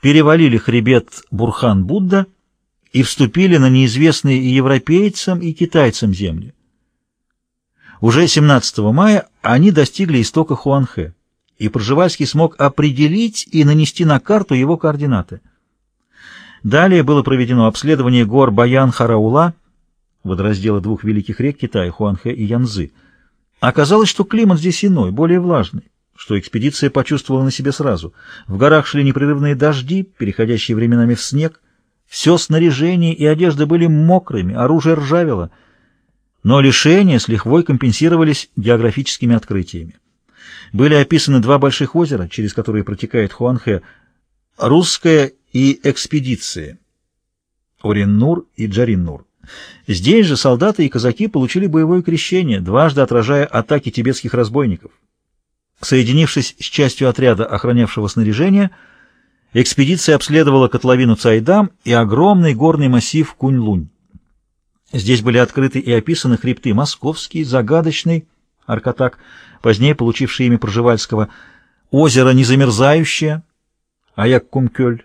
перевалили хребет Бурхан-Будда и вступили на неизвестные и европейцам, и китайцам земли. Уже 17 мая они достигли истока Хуанхэ, и Пржевальский смог определить и нанести на карту его координаты. Далее было проведено обследование гор Баян-Хараула, водораздела двух великих рек Китая, Хуанхэ и Янзы. Оказалось, что климат здесь иной, более влажный, что экспедиция почувствовала на себе сразу. В горах шли непрерывные дожди, переходящие временами в снег. Все снаряжение и одежда были мокрыми, оружие ржавело. Но лишения с лихвой компенсировались географическими открытиями. Были описаны два больших озера, через которые протекает Хуанхэ, русская и экспедиции, Орин-Нур и Джарин-Нур. Здесь же солдаты и казаки получили боевое крещение, дважды отражая атаки тибетских разбойников. Соединившись с частью отряда, охранявшего снаряжение, экспедиция обследовала котловину Цайдам и огромный горный массив Кунь-Лунь. Здесь были открыты и описаны хребты Московский, Загадочный, Аркатак, позднее получивший имя Проживальского, озеро Незамерзающее, Аяк-Кумкёль.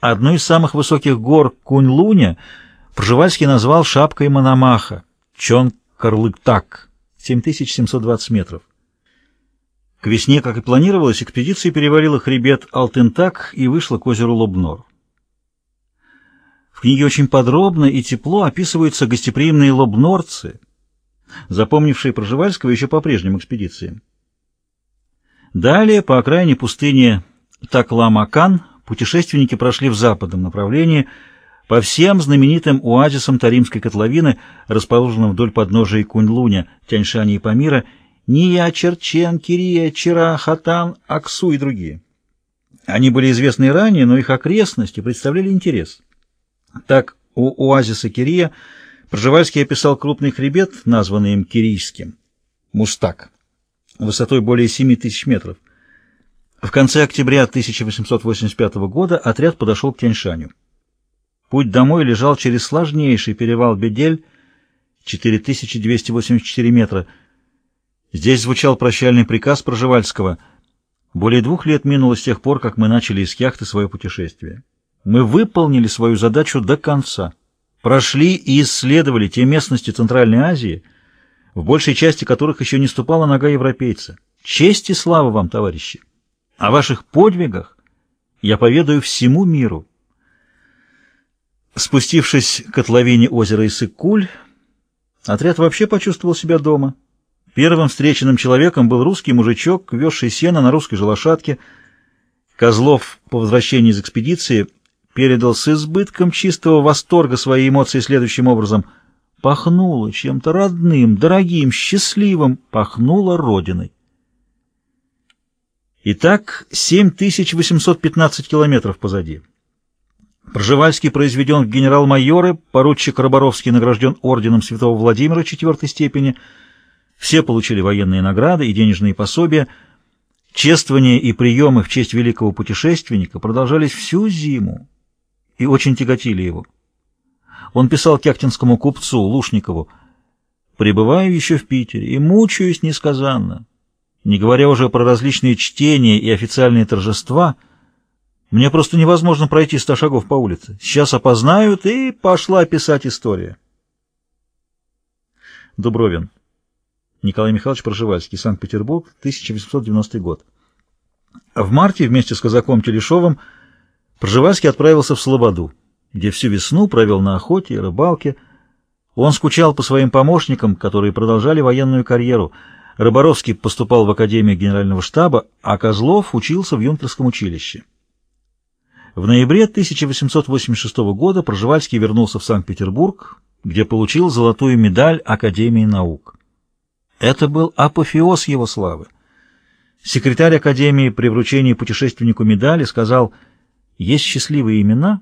Одну из самых высоких гор Кунь-Луня Пржевальский назвал шапкой Мономаха, Чон-Карлыктак, 7720 метров. К весне, как и планировалось, экспедиция перевалила хребет Алтентак и вышла к озеру Лобнор. В книге очень подробно и тепло описываются гостеприимные лобнорцы, запомнившие Проживальского еще по прежним экспедициям. Далее, по окраине пустыни Такламакан, путешественники прошли в западном направлении по всем знаменитым оазисам Таримской котловины, расположенным вдоль подножия Кунь-Луня, Тяньшани и Памира, Ния, Черчен, Кирия, Чира, Хатан, Аксу и другие. Они были известны ранее, но их окрестности представляли интерес. Так, у оазиса Кирия Пржевальский описал крупный хребет, названный им Кирийским, Мустак, высотой более 7 тысяч метров. В конце октября 1885 года отряд подошел к Тяньшаню. Путь домой лежал через сложнейший перевал Бедель, 4284 метра, Здесь звучал прощальный приказ Проживальского. Более двух лет минуло с тех пор, как мы начали из яхты свое путешествие. Мы выполнили свою задачу до конца. Прошли и исследовали те местности Центральной Азии, в большей части которых еще не ступала нога европейца. Честь и слава вам, товарищи! О ваших подвигах я поведаю всему миру. Спустившись к котловине озера Исыкуль, отряд вообще почувствовал себя дома. Первым встреченным человеком был русский мужичок, везший сено на русской же лошадке. Козлов по возвращении из экспедиции передал с избытком чистого восторга свои эмоции следующим образом. Пахнуло чем-то родным, дорогим, счастливым, пахнуло родиной. Итак, 7815 километров позади. Пржевальский произведен в генерал-майоры, поручик Роборовский награжден орденом святого Владимира четвертой степени — все получили военные награды и денежные пособия. Чествования и приемы в честь великого путешественника продолжались всю зиму и очень тяготили его. Он писал кяхтинскому купцу Лушникову «Пребываю еще в Питере и мучаюсь несказанно. Не говоря уже про различные чтения и официальные торжества, мне просто невозможно пройти ста шагов по улице. Сейчас опознают, и пошла писать история». Дубровин Николай Михайлович Проживальский, Санкт-Петербург, 1890 год. В марте вместе с казаком Телешовым Проживальский отправился в Слободу, где всю весну провел на охоте и рыбалке. Он скучал по своим помощникам, которые продолжали военную карьеру. Рыборовский поступал в Академию Генерального штаба, а Козлов учился в юнкерском училище. В ноябре 1886 года Проживальский вернулся в Санкт-Петербург, где получил золотую медаль Академии наук. Это был апофеоз его славы. Секретарь Академии при вручении путешественнику медали сказал, есть счастливые имена,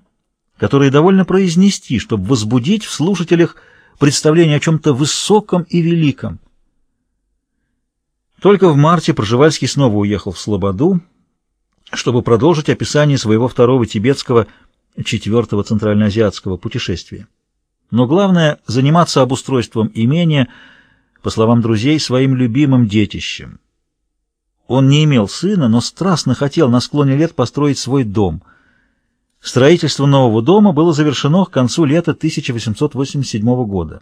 которые довольно произнести, чтобы возбудить в слушателях представление о чем-то высоком и великом. Только в марте Проживальский снова уехал в Слободу, чтобы продолжить описание своего второго тибетского, четвертого центральноазиатского путешествия. Но главное — заниматься обустройством имения — по словам друзей, своим любимым детищем. Он не имел сына, но страстно хотел на склоне лет построить свой дом. Строительство нового дома было завершено к концу лета 1887 года.